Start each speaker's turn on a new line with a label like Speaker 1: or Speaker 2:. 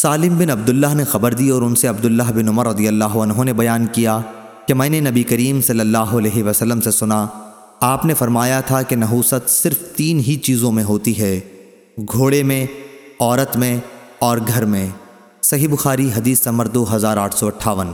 Speaker 1: سالم بن عبداللہ نے خبر دی اور ان سے عبداللہ بن عمر رضی اللہ عنہ نے بیان کیا کہ میں نے نبی کریم صلی اللہ علیہ وسلم سے سنا، آپ نے فرمایا تھا کہ نحوست صرف تین ہی چیزوں میں ہوتی ہے، گھوڑے میں، عورت میں اور گھر میں۔ صحیح بخاری حدیث نمبر دو ہزار آٹھ سو اٹھاون۔